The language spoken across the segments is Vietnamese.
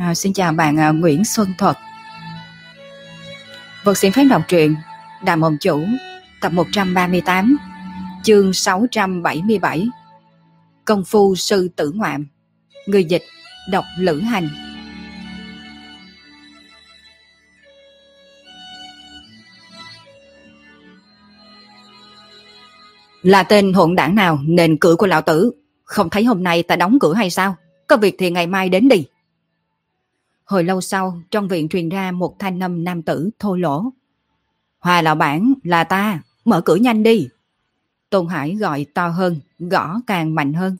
À, xin chào bạn à, Nguyễn Xuân Thuật. Vật xin phép đọc truyện Đàm Mộng Chủ tập 138 chương 677 Công phu sư tử ngoạm Người dịch đọc lữ hành. Là tên hỗn đảng nào nền cửa của lão tử? Không thấy hôm nay ta đóng cửa hay sao? Có việc thì ngày mai đến đi. Hồi lâu sau, trong viện truyền ra một thanh âm nam tử thô lỗ. Hòa lão bản, là ta, mở cửa nhanh đi. Tôn Hải gọi to hơn, gõ càng mạnh hơn.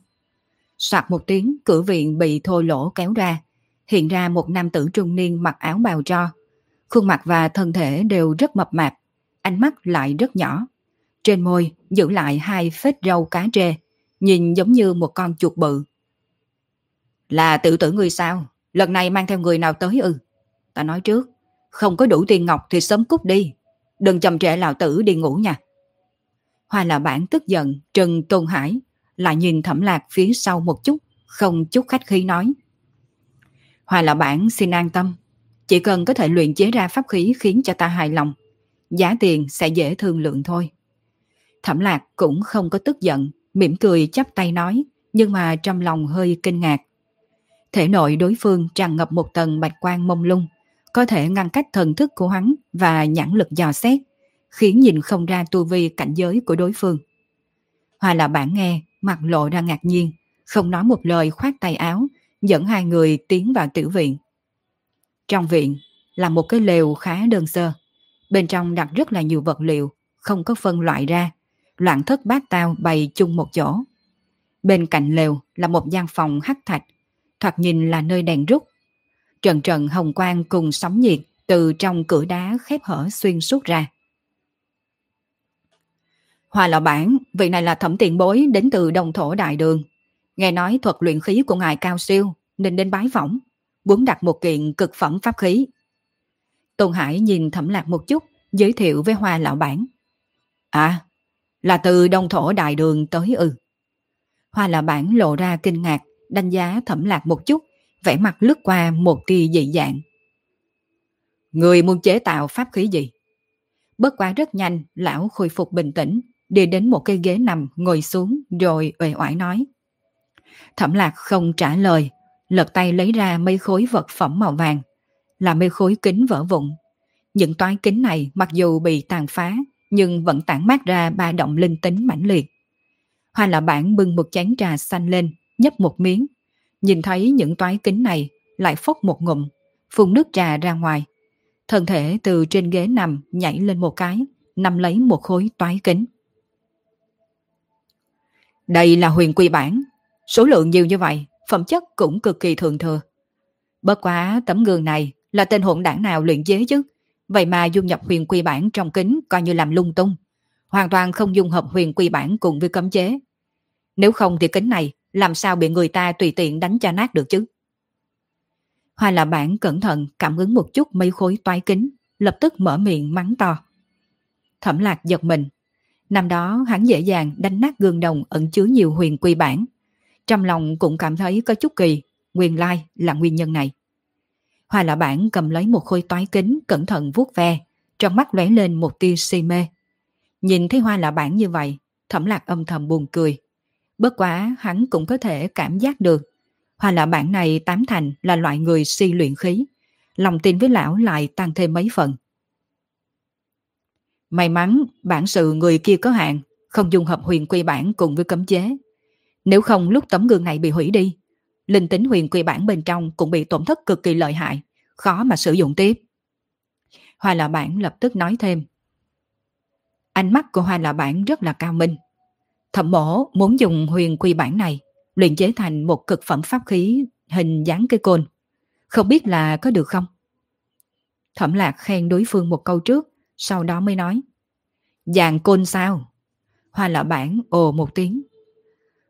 Soạt một tiếng, cửa viện bị thô lỗ kéo ra. Hiện ra một nam tử trung niên mặc áo bào tro. Khuôn mặt và thân thể đều rất mập mạp, ánh mắt lại rất nhỏ. Trên môi giữ lại hai phết râu cá trê, nhìn giống như một con chuột bự. Là tự tử người sao? Lần này mang theo người nào tới ư? Ta nói trước, không có đủ tiền ngọc thì sớm cút đi. Đừng chậm trễ lão tử đi ngủ nha. Hoa là bản tức giận, Trần Tôn Hải lại nhìn thẩm lạc phía sau một chút, không chút khách khí nói. Hoa là bản xin an tâm, chỉ cần có thể luyện chế ra pháp khí khiến cho ta hài lòng, giá tiền sẽ dễ thương lượng thôi. Thẩm lạc cũng không có tức giận, mỉm cười chắp tay nói, nhưng mà trong lòng hơi kinh ngạc. Thể nội đối phương tràn ngập một tầng bạch quang mông lung, có thể ngăn cách thần thức của hắn và nhãn lực dò xét, khiến nhìn không ra tu vi cảnh giới của đối phương. hòa là bản nghe, mặt lộ ra ngạc nhiên, không nói một lời khoát tay áo, dẫn hai người tiến vào tiểu viện. Trong viện là một cái lều khá đơn sơ, bên trong đặt rất là nhiều vật liệu, không có phân loại ra, loạn thất bát tao bày chung một chỗ. Bên cạnh lều là một gian phòng hắc thạch thoạt nhìn là nơi đèn rút. Trần trần hồng quang cùng sóng nhiệt từ trong cửa đá khép hở xuyên suốt ra. Hoa lão bản, vị này là thẩm tiền bối đến từ đồng thổ đại đường. Nghe nói thuật luyện khí của ngài cao siêu nên đến bái phỏng, muốn đặt một kiện cực phẩm pháp khí. Tôn Hải nhìn thẩm lạc một chút, giới thiệu với hoa lão bản. À, là từ đồng thổ đại đường tới ư. Hoa lão bản lộ ra kinh ngạc, đánh giá thẩm lạc một chút, vẻ mặt lướt qua một tia dị dạng. Người muốn chế tạo pháp khí gì? Bất quá rất nhanh, lão khôi phục bình tĩnh, đi đến một cái ghế nằm, ngồi xuống, rồi uể oải nói. Thẩm lạc không trả lời, lật tay lấy ra mấy khối vật phẩm màu vàng, là mấy khối kính vỡ vụn. Những toái kính này mặc dù bị tàn phá, nhưng vẫn tản mát ra ba động linh tính mãnh liệt. Hoa là bản bưng một chén trà xanh lên, nhấp một miếng. Nhìn thấy những toái kính này, lại phốc một ngụm, phun nước trà ra ngoài. Thân thể từ trên ghế nằm nhảy lên một cái, nằm lấy một khối toái kính. Đây là huyền quy bản, số lượng nhiều như vậy, phẩm chất cũng cực kỳ thường thừa. Bất quá tấm gương này là tên hỗn đảng nào luyện chế chứ, vậy mà dung nhập huyền quy bản trong kính coi như làm lung tung. Hoàn toàn không dung hợp huyền quy bản cùng với cấm chế. Nếu không thì kính này làm sao bị người ta tùy tiện đánh cho nát được chứ? Hoa là bản cẩn thận cảm ứng một chút mây khối toái kính, lập tức mở miệng mắng to. Thẩm lạc giật mình. Năm đó hắn dễ dàng đánh nát gương đồng ẩn chứa nhiều huyền quy bản. Trong lòng cũng cảm thấy có chút kỳ, nguyên lai là nguyên nhân này. Hoa là bản cầm lấy một khối toái kính cẩn thận vuốt ve, trong mắt lóe lên một tia si mê. Nhìn thấy hoa là bản như vậy, thẩm lạc âm thầm buồn cười. Bất quá hắn cũng có thể cảm giác được. hòa lão bản này tám thành là loại người si luyện khí. Lòng tin với lão lại tăng thêm mấy phần. May mắn bản sự người kia có hạn, không dùng hợp huyền quy bản cùng với cấm chế. Nếu không lúc tấm gương này bị hủy đi, linh tính huyền quy bản bên trong cũng bị tổn thất cực kỳ lợi hại, khó mà sử dụng tiếp. Hoa lão bản lập tức nói thêm. Ánh mắt của hoa lão bản rất là cao minh. Thẩm mổ muốn dùng huyền quy bản này luyện chế thành một cực phẩm pháp khí hình dáng cây côn. Không biết là có được không? Thẩm lạc khen đối phương một câu trước, sau đó mới nói. Dạng côn sao? Hoa lọ bản ồ một tiếng.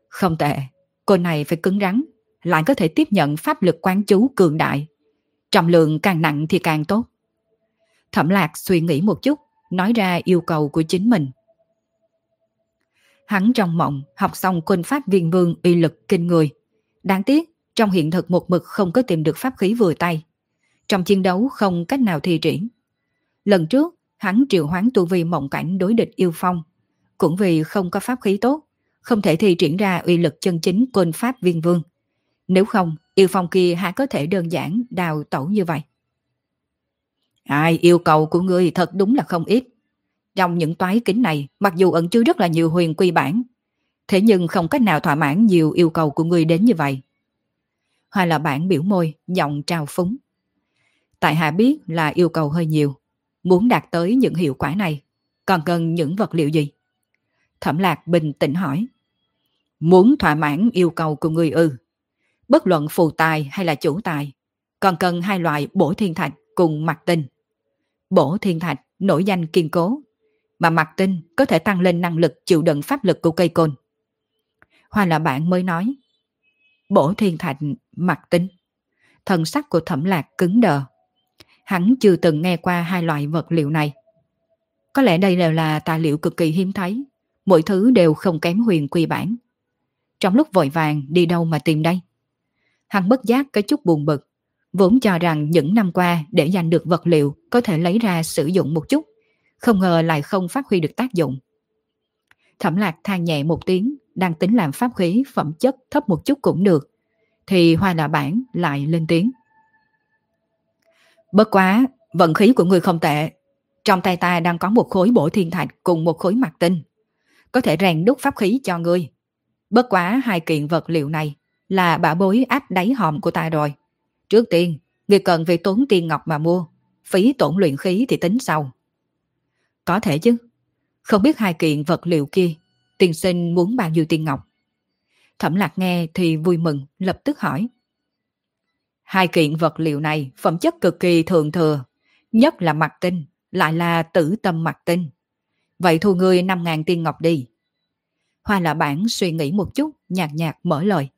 Không tệ, côn này phải cứng rắn, lại có thể tiếp nhận pháp lực quán chú cường đại. Trọng lượng càng nặng thì càng tốt. Thẩm lạc suy nghĩ một chút, nói ra yêu cầu của chính mình. Hắn trong mộng học xong quân pháp viên vương uy lực kinh người. Đáng tiếc, trong hiện thực một mực không có tìm được pháp khí vừa tay. Trong chiến đấu không cách nào thi triển. Lần trước, hắn triệu hoán tu vi mộng cảnh đối địch yêu phong. Cũng vì không có pháp khí tốt, không thể thi triển ra uy lực chân chính quân pháp viên vương. Nếu không, yêu phong kia há có thể đơn giản đào tẩu như vậy. Ai yêu cầu của ngươi thật đúng là không ít. Trong những toái kính này, mặc dù ẩn chứa rất là nhiều huyền quy bản, thế nhưng không cách nào thỏa mãn nhiều yêu cầu của ngươi đến như vậy. Hoa là bản biểu môi, giọng trao phúng. Tại hạ biết là yêu cầu hơi nhiều, muốn đạt tới những hiệu quả này, còn cần những vật liệu gì? Thẩm lạc bình tĩnh hỏi. Muốn thỏa mãn yêu cầu của người ư? Bất luận phù tài hay là chủ tài, còn cần hai loại bổ thiên thạch cùng mặt tinh. Bổ thiên thạch nổi danh kiên cố, mà mặt tinh có thể tăng lên năng lực chịu đựng pháp lực của cây côn. Hoa là bạn mới nói, bổ thiên thạch mặt tinh. Thần sắc của thẩm lạc cứng đờ. Hắn chưa từng nghe qua hai loại vật liệu này. Có lẽ đây đều là tài liệu cực kỳ hiếm thấy, mỗi thứ đều không kém huyền quy bản. Trong lúc vội vàng đi đâu mà tìm đây? Hắn bất giác có chút buồn bực, vốn cho rằng những năm qua để giành được vật liệu có thể lấy ra sử dụng một chút, không ngờ lại không phát huy được tác dụng. Thẩm lạc than nhẹ một tiếng, đang tính làm pháp khí phẩm chất thấp một chút cũng được, thì hoa là bản lại lên tiếng. Bất quá, vận khí của người không tệ. Trong tay ta đang có một khối bổ thiên thạch cùng một khối mặt tinh. Có thể rèn đúc pháp khí cho ngươi. Bất quá hai kiện vật liệu này là bả bối áp đáy hòm của ta rồi. Trước tiên, người cần phải tốn tiền ngọc mà mua. Phí tổn luyện khí thì tính sau. Có thể chứ. Không biết hai kiện vật liệu kia, tiền sinh muốn bao nhiêu tiền ngọc. Thẩm lạc nghe thì vui mừng, lập tức hỏi. Hai kiện vật liệu này phẩm chất cực kỳ thường thừa, nhất là mặt tinh, lại là tử tâm mặt tinh. Vậy thu ngươi 5.000 tiên ngọc đi. Hoa là bản suy nghĩ một chút, nhạt nhạt mở lời.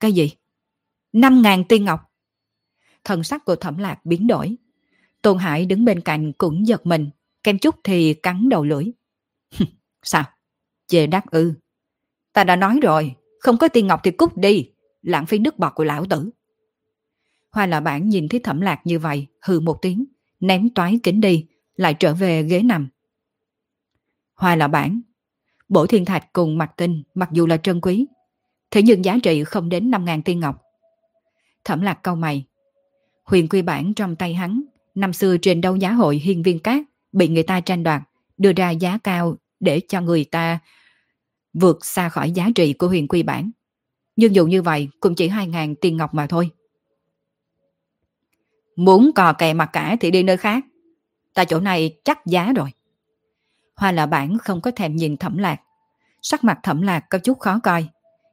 Cái gì? 5.000 tiên ngọc. Thần sắc của thẩm lạc biến đổi. Tôn Hải đứng bên cạnh cũng giật mình, kem chút thì cắn đầu lưỡi. Sao? Chê đắc ư. Ta đã nói rồi, không có tiên ngọc thì cút đi, lãng phí nước bọt của lão tử. Hoa là bản nhìn thấy thẩm lạc như vậy, hừ một tiếng, ném toái kính đi, lại trở về ghế nằm. Hoa là bản, bổ thiên thạch cùng mặt tinh mặc dù là trân quý, thế nhưng giá trị không đến 5.000 tiên ngọc. Thẩm lạc câu mày. Huyền quy bản trong tay hắn, năm xưa trên đấu giá hội hiên viên cát, bị người ta tranh đoạt, đưa ra giá cao để cho người ta vượt xa khỏi giá trị của huyền quy bản. Nhưng dù như vậy cũng chỉ 2.000 tiền ngọc mà thôi. Muốn cò kè mặt cả thì đi nơi khác. Ta chỗ này chắc giá rồi. Hoa là bản không có thèm nhìn thẩm lạc. Sắc mặt thẩm lạc có chút khó coi.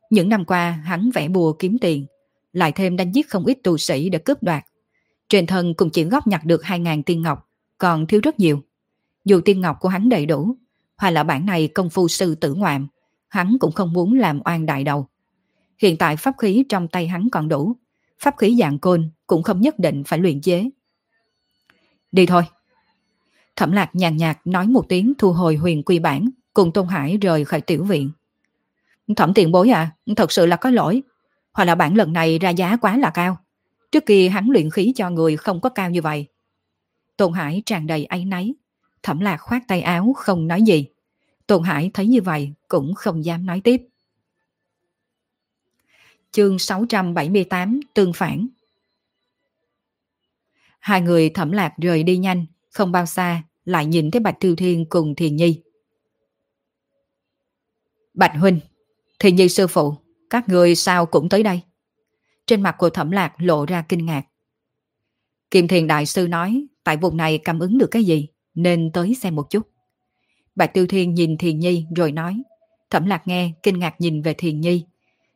Những năm qua hắn vẽ bùa kiếm tiền, lại thêm đánh giết không ít tù sĩ để cướp đoạt. Trên thân cũng chỉ góp nhặt được 2.000 tiên ngọc, còn thiếu rất nhiều. Dù tiên ngọc của hắn đầy đủ, hòa là bản này công phu sư tử ngoạm, hắn cũng không muốn làm oan đại đầu. Hiện tại pháp khí trong tay hắn còn đủ, pháp khí dạng côn cũng không nhất định phải luyện chế. Đi thôi. Thẩm lạc nhàn nhạt nói một tiếng thu hồi huyền quy bản, cùng Tôn Hải rời khỏi tiểu viện. Thẩm tiền bối à, thật sự là có lỗi. Hoặc là bản lần này ra giá quá là cao. Trước kia hắn luyện khí cho người không có cao như vậy. Tôn Hải tràn đầy áy náy. Thẩm lạc khoát tay áo không nói gì. Tôn Hải thấy như vậy cũng không dám nói tiếp. Chương 678 Tương phản Hai người thẩm lạc rời đi nhanh, không bao xa, lại nhìn thấy Bạch Thư Thiên cùng Thiền Nhi. Bạch Huynh, Thiền Nhi sư phụ, các người sao cũng tới đây? Trên mặt của thẩm lạc lộ ra kinh ngạc. Kim Thiền Đại Sư nói, tại vùng này cảm ứng được cái gì, nên tới xem một chút. Bạch Tiêu Thiên nhìn Thiền Nhi rồi nói, thẩm lạc nghe, kinh ngạc nhìn về Thiền Nhi.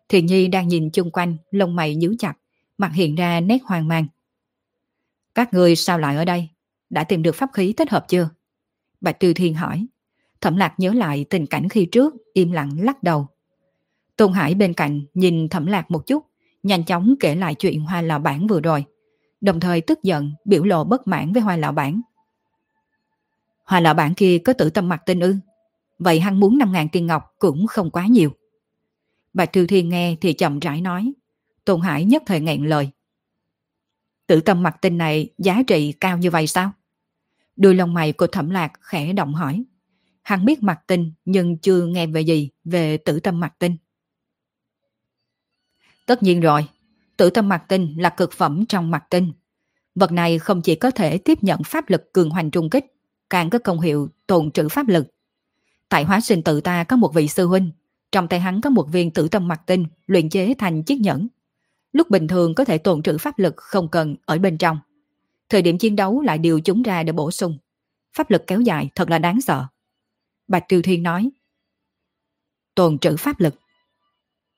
Thiền Nhi đang nhìn chung quanh, lông mày nhíu chặt, mặt hiện ra nét hoang mang. Các người sao lại ở đây? Đã tìm được pháp khí thích hợp chưa? Bạch Tiêu Thiên hỏi. Thẩm Lạc nhớ lại tình cảnh khi trước, im lặng lắc đầu. Tôn Hải bên cạnh nhìn Thẩm Lạc một chút, nhanh chóng kể lại chuyện hoa lão bản vừa rồi. Đồng thời tức giận, biểu lộ bất mãn với hoa lão bản hoặc lão bản kia có tử tâm mặt tinh ư? Vậy hắn muốn 5.000 tiền ngọc cũng không quá nhiều. Bạch Thư Thiên nghe thì chậm rãi nói. Tôn Hải nhất thời nghẹn lời. Tử tâm mặt tinh này giá trị cao như vậy sao? Đôi lông mày của thẩm lạc khẽ động hỏi. Hắn biết mặt tinh nhưng chưa nghe về gì về tử tâm mặt tinh. Tất nhiên rồi, tử tâm mặt tinh là cực phẩm trong mặt tinh. Vật này không chỉ có thể tiếp nhận pháp lực cường hoành trung kích, càng có công hiệu tồn trữ pháp lực. Tại hóa sinh tự ta có một vị sư huynh, trong tay hắn có một viên tử tâm mặt tinh luyện chế thành chiếc nhẫn. Lúc bình thường có thể tồn trữ pháp lực không cần ở bên trong. Thời điểm chiến đấu lại điều chúng ra để bổ sung. Pháp lực kéo dài thật là đáng sợ. Bạch Tiêu Thiên nói. Tồn trữ pháp lực.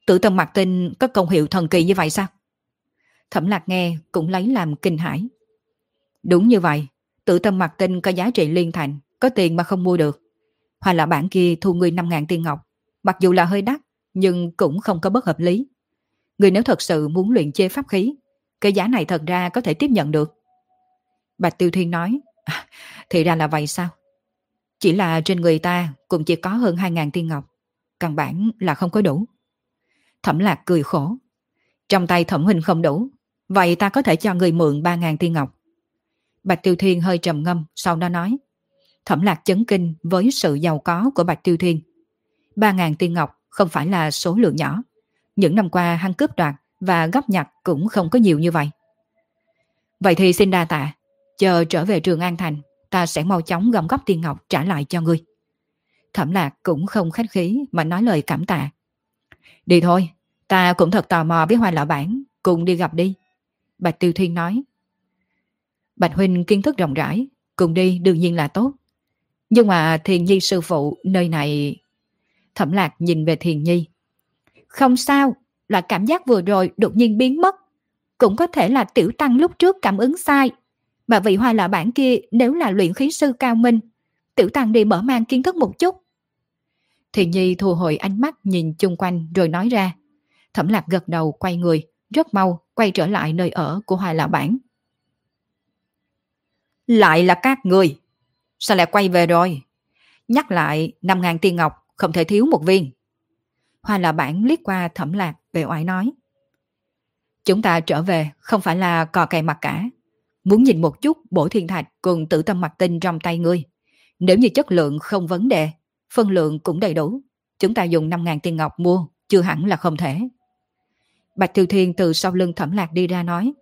Tử tâm mặt tinh có công hiệu thần kỳ như vậy sao? Thẩm lạc nghe cũng lấy làm kinh hãi. Đúng như vậy, tự tâm mặt tinh có giá trị liên thành, có tiền mà không mua được. Hoặc là bản kia thu người 5.000 tiên ngọc, mặc dù là hơi đắt, nhưng cũng không có bất hợp lý. Người nếu thật sự muốn luyện chế pháp khí, cái giá này thật ra có thể tiếp nhận được. Bạch Tiêu Thiên nói, à, thì ra là vậy sao? Chỉ là trên người ta cũng chỉ có hơn 2.000 tiên ngọc, căn bản là không có đủ. Thẩm lạc cười khổ. Trong tay thẩm huynh không đủ, vậy ta có thể cho người mượn 3.000 tiên ngọc. Bạch Tiêu Thiên hơi trầm ngâm, sau đó nói. Thẩm lạc chấn kinh với sự giàu có của Bạch Tiêu Thiên. 3.000 tiên ngọc không phải là số lượng nhỏ. Những năm qua hắn cướp đoạt và góp nhặt cũng không có nhiều như vậy. Vậy thì xin đa tạ, chờ trở về trường An Thành, ta sẽ mau chóng gom góp tiền ngọc trả lại cho ngươi. Thẩm lạc cũng không khách khí mà nói lời cảm tạ. Đi thôi, ta cũng thật tò mò với hoa lão bản, cùng đi gặp đi. Bạch Tiêu Thiên nói. Bạch Huynh kiến thức rộng rãi, cùng đi đương nhiên là tốt. Nhưng mà Thiền Nhi sư phụ nơi này... Thẩm lạc nhìn về Thiền Nhi. Không sao, là cảm giác vừa rồi đột nhiên biến mất. Cũng có thể là tiểu tăng lúc trước cảm ứng sai. Mà vị hoa lão bản kia nếu là luyện khí sư cao minh, tiểu tăng đi mở mang kiến thức một chút. Thiền Nhi thu hồi ánh mắt nhìn chung quanh rồi nói ra. Thẩm lạc gật đầu quay người, rất mau quay trở lại nơi ở của hoa lão bản. Lại là các người. Sao lại quay về rồi? Nhắc lại 5.000 tiên ngọc không thể thiếu một viên. Hoa là bản liếc qua thẩm lạc về oải nói. Chúng ta trở về không phải là cò cày mặt cả. Muốn nhìn một chút bổ thiên thạch cùng tử tâm mặt tinh trong tay ngươi. Nếu như chất lượng không vấn đề, phân lượng cũng đầy đủ. Chúng ta dùng 5.000 tiền ngọc mua, chưa hẳn là không thể. Bạch Thiều Thiên từ sau lưng thẩm lạc đi ra nói.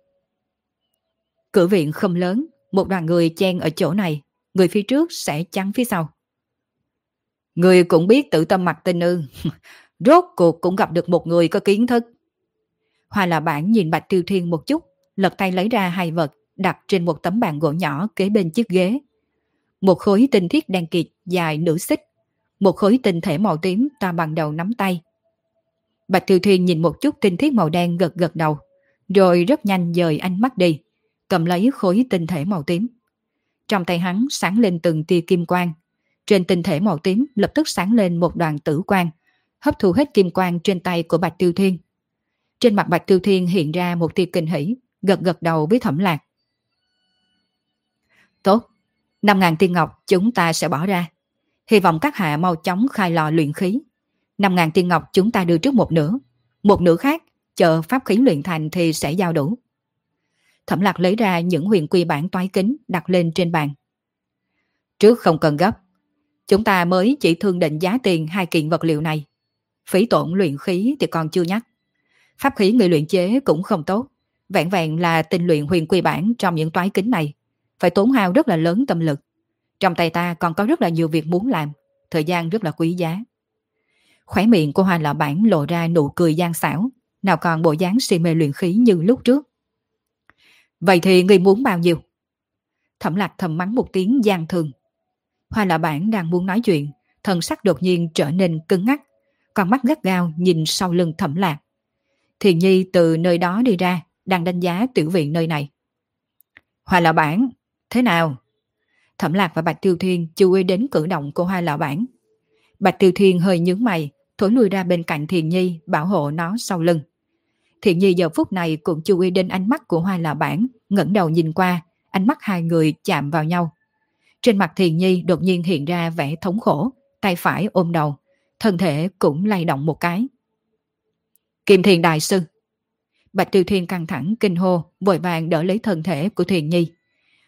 Cửa viện không lớn, một đoàn người chen ở chỗ này, người phía trước sẽ chắn phía sau. Người cũng biết tự tâm mặt tinh ư. Rốt cuộc cũng gặp được một người có kiến thức. Hoa là bản nhìn Bạch Tiêu Thiên một chút, lật tay lấy ra hai vật, đặt trên một tấm bàn gỗ nhỏ kế bên chiếc ghế. Một khối tinh thiết đen kịt dài nửa xích, một khối tinh thể màu tím to bằng đầu nắm tay. Bạch Tiêu Thiên nhìn một chút tinh thiết màu đen gật gật đầu, rồi rất nhanh dời ánh mắt đi, cầm lấy khối tinh thể màu tím. Trong tay hắn sáng lên từng tia kim quang. Trên tinh thể màu tím lập tức sáng lên một đoàn tử quang, hấp thu hết kim quang trên tay của Bạch Tiêu Thiên. Trên mặt Bạch Tiêu Thiên hiện ra một tia kinh hỉ, gật gật đầu với thẩm lạc. Tốt, 5.000 tiên ngọc chúng ta sẽ bỏ ra. Hy vọng các hạ mau chóng khai lò luyện khí. 5.000 tiên ngọc chúng ta đưa trước một nửa. Một nửa khác, chờ pháp khí luyện thành thì sẽ giao đủ. Thẩm lạc lấy ra những huyền quy bản toái kính đặt lên trên bàn. Trước không cần gấp. Chúng ta mới chỉ thương định giá tiền hai kiện vật liệu này. Phí tổn luyện khí thì còn chưa nhắc. Pháp khí người luyện chế cũng không tốt. Vẹn vẹn là tinh luyện huyền quy bản trong những toái kính này. Phải tốn hao rất là lớn tâm lực. Trong tay ta còn có rất là nhiều việc muốn làm. Thời gian rất là quý giá. Khóe miệng của hoa lão bản lộ ra nụ cười gian xảo. Nào còn bộ dáng si mê luyện khí như lúc trước. Vậy thì người muốn bao nhiêu? Thẩm lạc thầm mắng một tiếng gian thường. Hoa lạ bản đang muốn nói chuyện, thần sắc đột nhiên trở nên cứng ngắc, con mắt gắt gao nhìn sau lưng thẩm lạc. Thiền nhi từ nơi đó đi ra, đang đánh giá tiểu viện nơi này. Hoa lạ bản, thế nào? Thẩm lạc và Bạch Tiêu Thiên chú ý đến cử động của hoa lạ bản. Bạch Tiêu Thiên hơi nhướng mày, thối lui ra bên cạnh Thiền Nhi bảo hộ nó sau lưng. Thiền Nhi giờ phút này cũng chú ý đến ánh mắt của hoa Lạ bản, ngẩng đầu nhìn qua, ánh mắt hai người chạm vào nhau. Trên mặt Thiền Nhi đột nhiên hiện ra vẻ thống khổ, tay phải ôm đầu, thân thể cũng lay động một cái. Kim Thiền Đại Sư Bạch Tiêu Thiên căng thẳng kinh hô, vội vàng đỡ lấy thân thể của Thiền Nhi.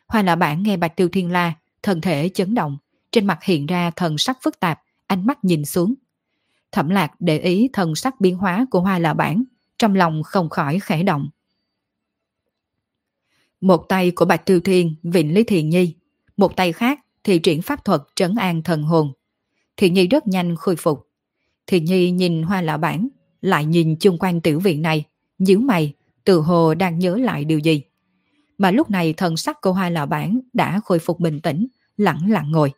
Hoa lạ bản nghe Bạch Tiêu Thiên la, thân thể chấn động, trên mặt hiện ra thần sắc phức tạp, ánh mắt nhìn xuống. Thẩm lạc để ý thần sắc biến hóa của hoa lạ bản, trong lòng không khỏi khẽ động. Một tay của Bạch Tiêu Thiên vịnh lý Thiền Nhi, một tay khác thì triển pháp thuật trấn an thần hồn. Thiền Nhi rất nhanh khôi phục. Thiền Nhi nhìn hoa lão bản, lại nhìn chung quanh tiểu viện này, nhíu mày, tự hồ đang nhớ lại điều gì. Mà lúc này thần sắc của hoa lão bản đã khôi phục bình tĩnh, lặng lặng ngồi.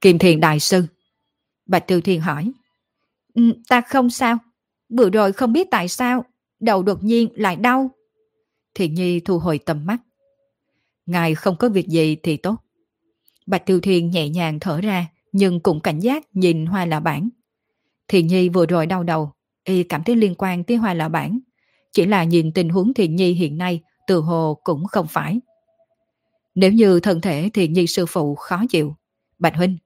Kim Thiền Đại Sư Bạch Tiêu Thiên hỏi ừ, Ta không sao, vừa rồi không biết tại sao, đầu đột nhiên lại đau. Thiện Nhi thu hồi tầm mắt. Ngài không có việc gì thì tốt. Bạch Tiêu Thiên nhẹ nhàng thở ra, nhưng cũng cảnh giác nhìn hoa lạ bản. Thiện Nhi vừa rồi đau đầu, y cảm thấy liên quan tới hoa lạ bản. Chỉ là nhìn tình huống Thiện Nhi hiện nay từ hồ cũng không phải. Nếu như thân thể Thiện Nhi sư phụ khó chịu, Bạch Huynh,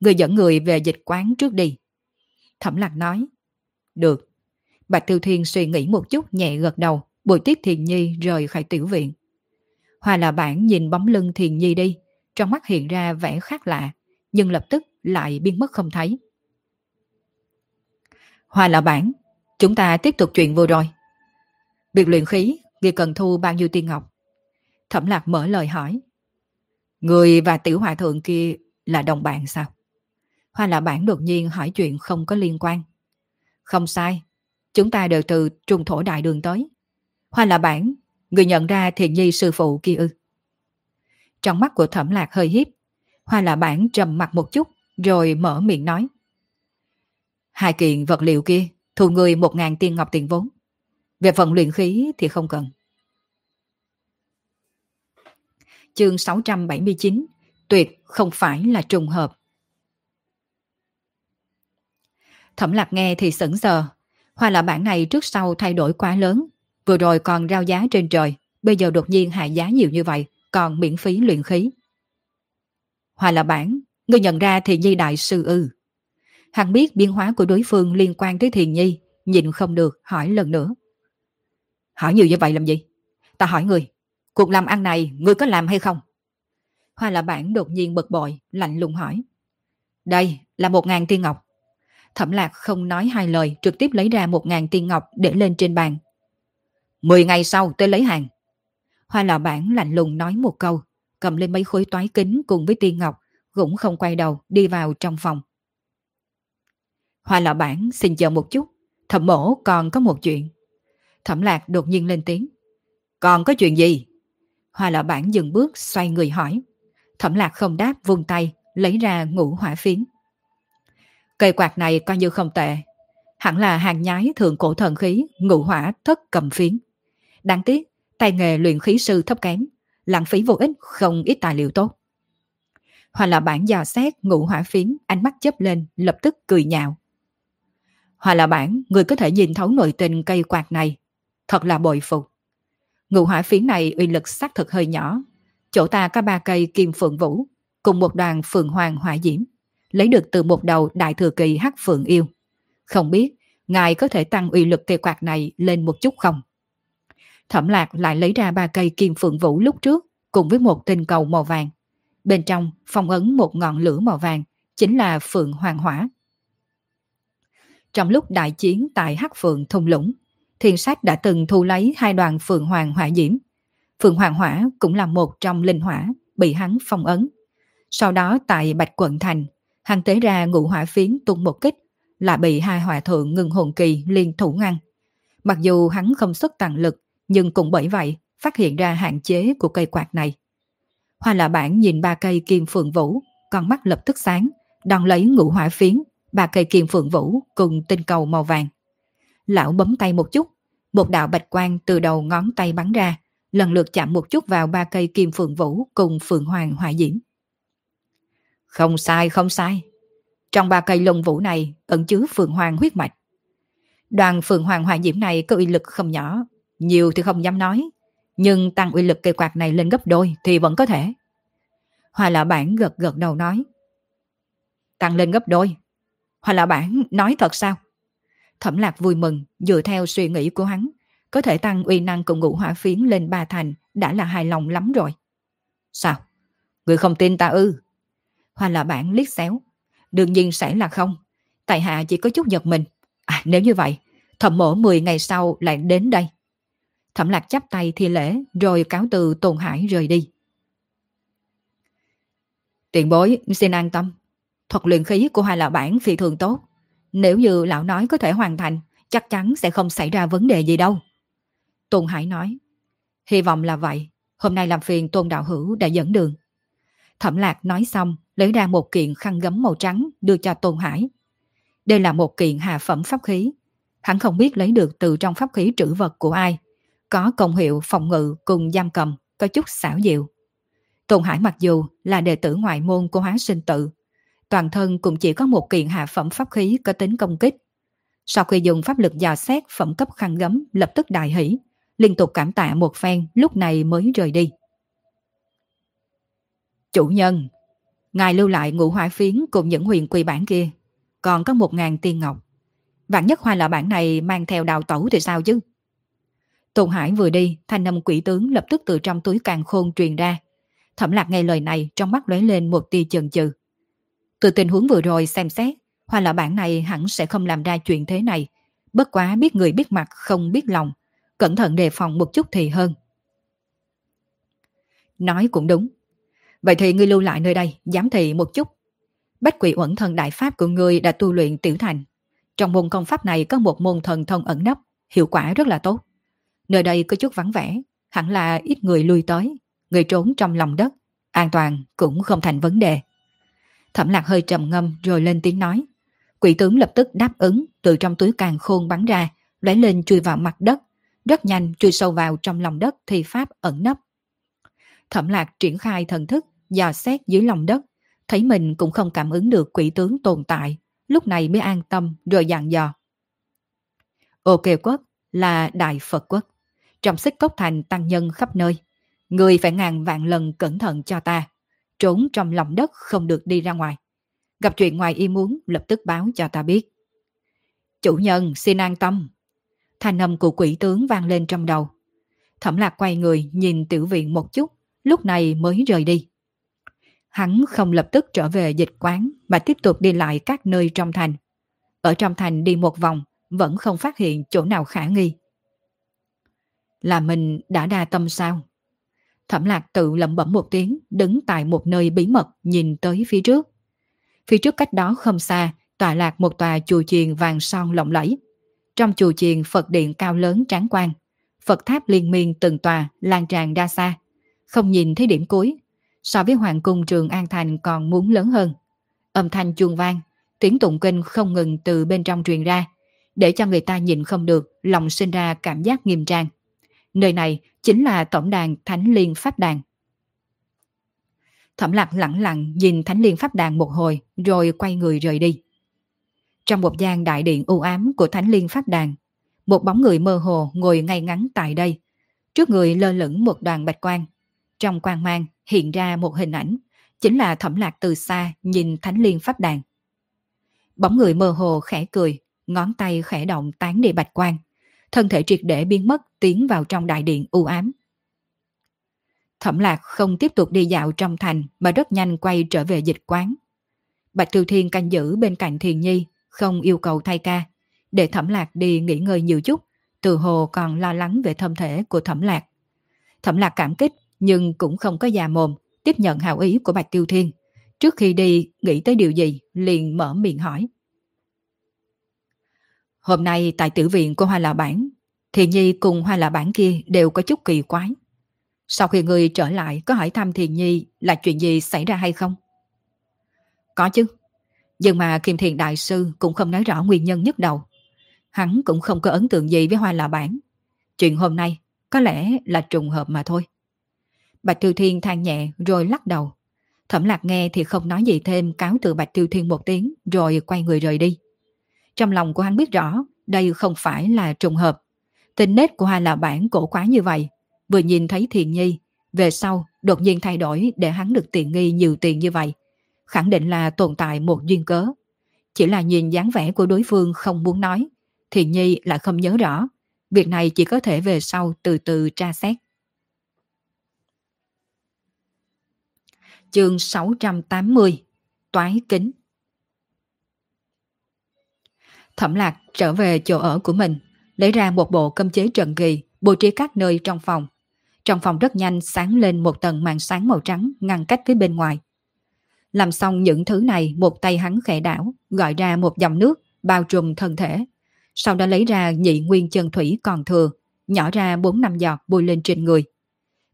người dẫn người về dịch quán trước đi. Thẩm lạc nói, được. Bạch Tiêu Thiên suy nghĩ một chút nhẹ gật đầu, buổi tiếp thiền Nhi rời khỏi tiểu viện. Hoa là bản nhìn bóng lưng thiền Nhi đi, trong mắt hiện ra vẻ khác lạ, nhưng lập tức lại biến mất không thấy. Hoa lão bản, chúng ta tiếp tục chuyện vừa rồi. Việc luyện khí, người cần thu bao nhiêu tiên ngọc? Thẩm lạc mở lời hỏi. Người và tiểu hòa thượng kia là đồng bạn sao? Hoa lão bản đột nhiên hỏi chuyện không có liên quan. Không sai, chúng ta đều từ trung thổ đại đường tới. Hoa là bản, người nhận ra thiền nhi sư phụ kia ư. Trong mắt của thẩm lạc hơi hiếp, hoa là bản trầm mặt một chút rồi mở miệng nói. Hai kiện vật liệu kia thu người một ngàn tiên ngọc tiền vốn. Về phần luyện khí thì không cần. Chương 679 Tuyệt không phải là trùng hợp. Thẩm lạc nghe thì sững sờ. Hoa là bản này trước sau thay đổi quá lớn. Vừa rồi còn rao giá trên trời. Bây giờ đột nhiên hạ giá nhiều như vậy. Còn miễn phí luyện khí. Hoa là bản. Ngươi nhận ra thì nhi đại sư ư. Hắn biết biến hóa của đối phương liên quan tới thiền nhi, nhìn không được, hỏi lần nữa. Hỏi nhiều như vậy làm gì? Ta hỏi người, cuộc làm ăn này ngươi có làm hay không? Hoa là bản đột nhiên bực bội, lạnh lùng hỏi. Đây là một ngàn tiên ngọc. Thẩm lạc không nói hai lời, trực tiếp lấy ra một ngàn tiên ngọc để lên trên bàn. Mười ngày sau tới lấy hàng. Hoa là bản lạnh lùng nói một câu, cầm lên mấy khối toái kính cùng với tiên ngọc, cũng không quay đầu đi vào trong phòng. Hoa lão bản xin chờ một chút, thẩm mổ còn có một chuyện. Thẩm lạc đột nhiên lên tiếng. Còn có chuyện gì? Hoa lão bản dừng bước xoay người hỏi. Thẩm lạc không đáp vung tay, lấy ra ngũ hỏa phiến. Cây quạt này coi như không tệ. Hẳn là hàng nhái thượng cổ thần khí ngũ hỏa thất cầm phiến. Đáng tiếc, tay nghề luyện khí sư thấp kém, lãng phí vô ích không ít tài liệu tốt. Hoa là bản dò xét ngũ hỏa phiến, ánh mắt chớp lên, lập tức cười nhạo. Hoa là bản, người có thể nhìn thấu nội tình cây quạt này. Thật là bội phục. Ngụ hỏa phiến này uy lực xác thực hơi nhỏ. Chỗ ta có ba cây kim phượng vũ, cùng một đoàn phượng hoàng hỏa diễm, lấy được từ một đầu đại thừa kỳ hắc phượng yêu. Không biết, ngài có thể tăng uy lực cây quạt này lên một chút không? Thẩm lạc lại lấy ra ba cây kim phượng vũ lúc trước, cùng với một tinh cầu màu vàng. Bên trong phong ấn một ngọn lửa màu vàng, chính là phượng hoàng hỏa. Trong lúc đại chiến tại Hắc Phượng Thung Lũng, Thiên Sách đã từng thu lấy hai đoàn Phượng Hoàng Hỏa Diễm. Phượng Hoàng Hỏa cũng là một trong linh hỏa bị hắn phong ấn. Sau đó tại Bạch Quận Thành, hắn tế ra ngũ hỏa phiến tung một kích là bị hai hòa thượng ngừng hồn kỳ liên thủ ngăn. Mặc dù hắn không xuất tàn lực, nhưng cũng bởi vậy phát hiện ra hạn chế của cây quạt này. Hoa là bản nhìn ba cây kim phượng vũ, con mắt lập tức sáng, đòn lấy ngũ hỏa phiến ba cây kim phượng vũ cùng tinh cầu màu vàng. Lão bấm tay một chút, một đạo bạch quang từ đầu ngón tay bắn ra, lần lượt chạm một chút vào ba cây kim phượng vũ cùng phượng hoàng hỏa diễm. Không sai, không sai. Trong ba cây lông vũ này ẩn chứa phượng hoàng huyết mạch. Đoàn phượng hoàng hỏa diễm này có uy lực không nhỏ, nhiều thì không dám nói, nhưng tăng uy lực cây quạt này lên gấp đôi thì vẫn có thể. Hoa lão bản gật gật đầu nói. Tăng lên gấp đôi. Hoa lão bản nói thật sao? Thẩm lạc vui mừng, dựa theo suy nghĩ của hắn, có thể tăng uy năng cùng ngũ hỏa phiến lên ba thành đã là hài lòng lắm rồi. Sao? Người không tin ta ư? Hoa lạ bản liếc xéo. Đương nhiên sẽ là không. Tại hạ chỉ có chút giật mình. À nếu như vậy, thẩm mổ 10 ngày sau lại đến đây. Thẩm lạc chắp tay thi lễ rồi cáo từ Tôn Hải rời đi. Tiền bối xin an tâm. Thuật luyện khí của hai lão bản phi thường tốt. Nếu như lão nói có thể hoàn thành, chắc chắn sẽ không xảy ra vấn đề gì đâu. Tôn Hải nói. Hy vọng là vậy. Hôm nay làm phiền Tôn Đạo Hữu đã dẫn đường. Thẩm Lạc nói xong, lấy ra một kiện khăn gấm màu trắng đưa cho Tôn Hải. Đây là một kiện hạ phẩm pháp khí. Hắn không biết lấy được từ trong pháp khí trữ vật của ai. Có công hiệu phòng ngự cùng giam cầm, có chút xảo diệu. Tôn Hải mặc dù là đệ tử ngoại môn của hóa sinh tự, toàn thân cũng chỉ có một kiện hạ phẩm pháp khí có tính công kích. Sau khi dùng pháp lực dò xét phẩm cấp khăn gấm lập tức đại hỷ, liên tục cảm tạ một phen lúc này mới rời đi. Chủ nhân, ngài lưu lại ngũ hỏa phiến cùng những huyền quỳ bản kia, còn có một ngàn tiên ngọc. Vạn nhất hoa lọ bản này mang theo đào tẩu thì sao chứ? Tùng Hải vừa đi, thanh âm quỷ tướng lập tức từ trong túi càng khôn truyền ra. Thẩm lạc nghe lời này trong mắt lóe lên một tia chần chừ. Từ tình huống vừa rồi xem xét, hoa lọ bản này hẳn sẽ không làm ra chuyện thế này. Bất quá biết người biết mặt không biết lòng, cẩn thận đề phòng một chút thì hơn. Nói cũng đúng. Vậy thì ngươi lưu lại nơi đây, giám thị một chút. Bách quỷ ẩn thần đại pháp của ngươi đã tu luyện tiểu thành. Trong môn công pháp này có một môn thần thông ẩn nấp, hiệu quả rất là tốt. Nơi đây có chút vắng vẻ, hẳn là ít người lui tới, người trốn trong lòng đất, an toàn cũng không thành vấn đề. Thẩm lạc hơi trầm ngâm rồi lên tiếng nói. Quỷ tướng lập tức đáp ứng từ trong túi càng khôn bắn ra, lóe lên chui vào mặt đất, rất nhanh chui sâu vào trong lòng đất thi pháp ẩn nấp. Thẩm lạc triển khai thần thức, dò xét dưới lòng đất, thấy mình cũng không cảm ứng được quỷ tướng tồn tại, lúc này mới an tâm rồi dặn dò. ô kêu quốc là Đại Phật quốc. Trong xích cốc thành tăng nhân khắp nơi. Người phải ngàn vạn lần cẩn thận cho ta. Trốn trong lòng đất không được đi ra ngoài. Gặp chuyện ngoài ý muốn lập tức báo cho ta biết. Chủ nhân xin an tâm. Thanh âm của quỷ tướng vang lên trong đầu. Thẩm lạc quay người nhìn tiểu viện một chút, lúc này mới rời đi. Hắn không lập tức trở về dịch quán mà tiếp tục đi lại các nơi trong thành. Ở trong thành đi một vòng, vẫn không phát hiện chỗ nào khả nghi. Là mình đã đa tâm sao? Thẩm lạc tự lẩm bẩm một tiếng, đứng tại một nơi bí mật nhìn tới phía trước. Phía trước cách đó không xa, tọa lạc một tòa chùa chiền vàng son lộng lẫy. Trong chùa chiền Phật điện cao lớn tráng quan, Phật tháp liên miên từng tòa lan tràn ra xa. Không nhìn thấy điểm cuối, so với Hoàng cung trường An Thành còn muốn lớn hơn. Âm thanh chuông vang, tiếng tụng kinh không ngừng từ bên trong truyền ra, để cho người ta nhìn không được, lòng sinh ra cảm giác nghiêm trang. Nơi này chính là tổng đàn Thánh Liên Pháp Đàn. Thẩm lạc lặng lặng nhìn Thánh Liên Pháp Đàn một hồi rồi quay người rời đi. Trong một gian đại điện u ám của Thánh Liên Pháp Đàn, một bóng người mơ hồ ngồi ngay ngắn tại đây. Trước người lơ lửng một đoàn bạch quang. Trong quang mang hiện ra một hình ảnh, chính là thẩm lạc từ xa nhìn Thánh Liên Pháp Đàn. Bóng người mơ hồ khẽ cười, ngón tay khẽ động tán địa bạch quang. Thân thể triệt để biến mất tiến vào trong đại điện u ám. Thẩm lạc không tiếp tục đi dạo trong thành mà rất nhanh quay trở về dịch quán. Bạch Tiêu Thiên canh giữ bên cạnh Thiền Nhi, không yêu cầu thay ca, để Thẩm lạc đi nghỉ ngơi nhiều chút, từ hồ còn lo lắng về thân thể của Thẩm lạc. Thẩm lạc cảm kích nhưng cũng không có già mồm, tiếp nhận hào ý của Bạch Tiêu Thiên. Trước khi đi, nghĩ tới điều gì, liền mở miệng hỏi. Hôm nay tại tử viện của Hoa Lão Bản, Thiền Nhi cùng Hoa Lão Bản kia đều có chút kỳ quái. Sau khi người trở lại có hỏi thăm Thiền Nhi là chuyện gì xảy ra hay không? Có chứ. Nhưng mà Kim Thiền Đại Sư cũng không nói rõ nguyên nhân nhất đầu. Hắn cũng không có ấn tượng gì với Hoa Lão Bản. Chuyện hôm nay có lẽ là trùng hợp mà thôi. Bạch Tiêu Thiên than nhẹ rồi lắc đầu. Thẩm lạc nghe thì không nói gì thêm cáo từ Bạch Tiêu Thiên một tiếng rồi quay người rời đi. Trong lòng của hắn biết rõ đây không phải là trùng hợp. Tình nết của hai là bản cổ quá như vậy. Vừa nhìn thấy Thiền Nhi, về sau đột nhiên thay đổi để hắn được tiện nghi nhiều tiền như vậy. Khẳng định là tồn tại một duyên cớ. Chỉ là nhìn dáng vẻ của đối phương không muốn nói. Thiền Nhi lại không nhớ rõ. Việc này chỉ có thể về sau từ từ tra xét. Chương 680 Toái kính Thẩm lạc trở về chỗ ở của mình, lấy ra một bộ cơm chế trận kỳ, bố trí các nơi trong phòng. Trong phòng rất nhanh sáng lên một tầng màn sáng màu trắng ngăn cách với bên ngoài. Làm xong những thứ này, một tay hắn khẽ đảo, gọi ra một dòng nước, bao trùm thân thể. Sau đó lấy ra nhị nguyên chân thủy còn thừa, nhỏ ra 4 năm giọt bôi lên trên người.